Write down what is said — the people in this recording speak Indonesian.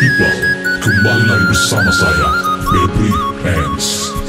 people Kembali lagi bersama saya Febri Hands